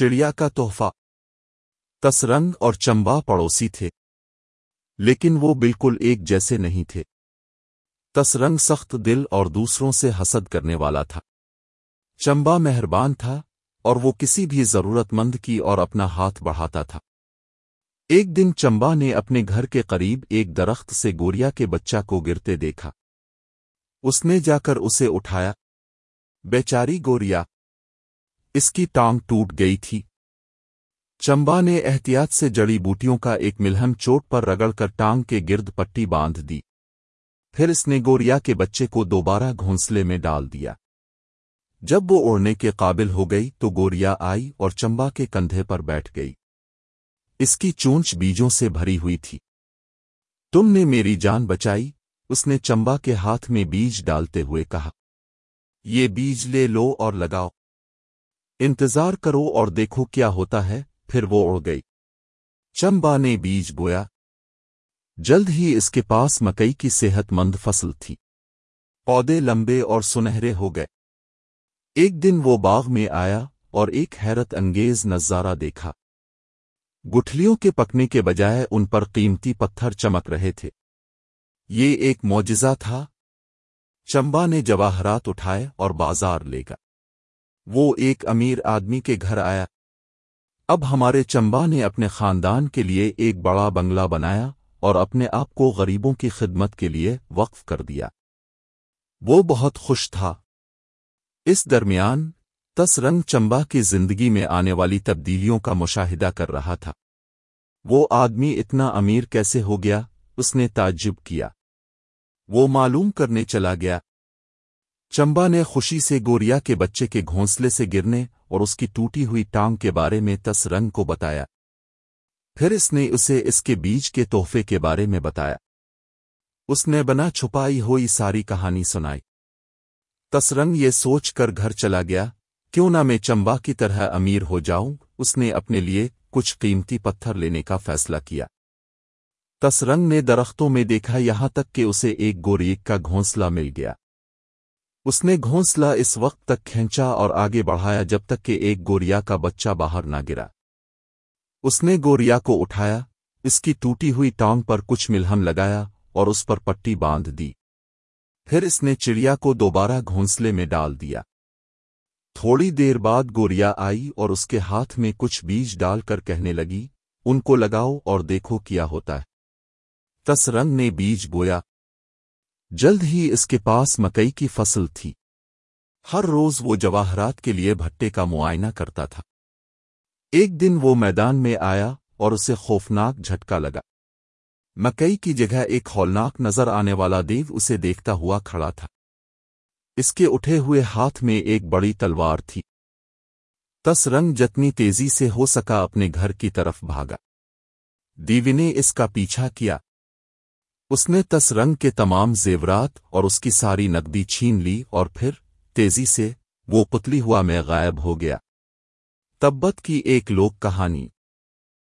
چڑیا کا تحفہ۔ تسرنگ اور چمبا پڑوسی تھے۔ لیکن وہ بالکل ایک جیسے نہیں تھے۔ تسرنگ سخت دل اور دوسروں سے حسد کرنے والا تھا۔ چمبا مہربان تھا اور وہ کسی بھی ضرورت مند کی اور اپنا ہاتھ بڑھاتا تھا۔ ایک دن چمبا نے اپنے گھر کے قریب ایک درخت سے گوریا کے بچہ کو گرتے دیکھا۔ اس نے جا کر اسے اٹھایا۔ بیچاری گوریا اس کی ٹانگ ٹوٹ گئی تھی۔ چمبا نے احتیاط سے جڑی بوٹیوں کا ایک ملہم چوٹ پر رگڑ کر ٹانگ کے گرد پٹی باندھ دی۔ پھر اس نے گوریا کے بچے کو دوبارہ گھونسلے میں ڈال دیا۔ جب وہ اڑنے کے قابل ہو گئی تو گوریا آئی اور چمبا کے کندھے پر بیٹھ گئی۔ اس کی چونچ بیجوں سے بھری ہوئی تھی۔ تم نے میری جان بچائی، اس نے چمبا کے ہاتھ میں بیج ڈالتے ہوئے کہا۔ یہ بیج لے لو اور لگاؤ۔ انتظار کرو اور دیکھو کیا ہوتا ہے، پھر وہ اڑ گئی۔ چمبا نے بیج بویا۔ جلد ہی اس کے پاس مکئی کی صحت مند فصل تھی۔ پودے لمبے اور سنہرے ہو گئے۔ ایک دن وہ باغ میں آیا اور ایک حیرت انگیز نظارہ دیکھا۔ گٹھلیوں کے پکنے کے بجائے ان پر قیمتی پتھر چمک رہے تھے۔ یہ ایک معجزہ تھا۔ چمبا نے جواہرات اٹھائے اور بازار لے گا۔ وہ ایک امیر آدمی کے گھر آیا۔ اب ہمارے چمبا نے اپنے خاندان کے لیے ایک بڑا بنگلہ بنایا اور اپنے آپ کو غریبوں کی خدمت کے لیے وقف کر دیا۔ وہ بہت خوش تھا۔ اس درمیان تس رنگ چمبا کی زندگی میں آنے والی تبدیلیوں کا مشاہدہ کر رہا تھا۔ وہ آدمی اتنا امیر کیسے ہو گیا؟ اس نے تعجب کیا۔ وہ معلوم کرنے چلا گیا۔ چمبا نے خوشی سے گوریا کے بچے کے گھونسلے سے گرنے اور اس کی ٹوٹی ہوئی ٹانگ کے بارے میں تس رنگ کو بتایا۔ پھر اس نے اسے اس کے بیج کے تحفے کے بارے میں بتایا۔ اس نے بنا چھپائی ہوئی ساری کہانی سنائی۔ تسرنگ یہ سوچ کر گھر چلا گیا، کیوں نہ میں چمبا کی طرح امیر ہو جاؤں؟ اس نے اپنے لیے کچھ قیمتی پتھر لینے کا فیصلہ کیا۔ تسرنگ نے درختوں میں دیکھا یہاں تک کہ اسے ایک گوریک کا گھونسلہ مل گیا۔ اس نے گھونسلہ اس وقت تک کھینچا اور آگے بڑھایا جب تک کہ ایک گوریا کا بچہ باہر نہ گرا۔ اس نے گوریا کو اٹھایا، اس کی ٹوٹی ہوئی ٹانگ پر کچھ ملہم لگایا اور اس پر پٹی باندھ دی۔ پھر اس نے چڑیا کو دوبارہ گھونسلے میں ڈال دیا۔ تھوڑی دیر بعد گوریا آئی اور اس کے ہاتھ میں کچھ بیج ڈال کر کہنے لگی، ان کو لگاؤ اور دیکھو کیا ہوتا ہے۔ تس رنگ نے بیج بویا۔ جلد ہی اس کے پاس مکئی کی فصل تھی۔ ہر روز وہ جواہرات کے لیے بھٹے کا معائنہ کرتا تھا۔ ایک دن وہ میدان میں آیا اور اسے خوفناک جھٹکا لگا۔ مکئی کی جگہ ایک ہولناک نظر آنے والا دیو اسے دیکھتا ہوا کھڑا تھا۔ اس کے اٹھے ہوئے ہاتھ میں ایک بڑی تلوار تھی۔ تس رنگ جتنی تیزی سے ہو سکا اپنے گھر کی طرف بھاگا۔ دیوی نے اس کا پیچھا کیا۔ اس نے تس رنگ کے تمام زیورات اور اس کی ساری نقدی چھین لی اور پھر، تیزی سے، وہ پتلی ہوا میں غائب ہو گیا۔ تبت کی ایک لوک کہانی۔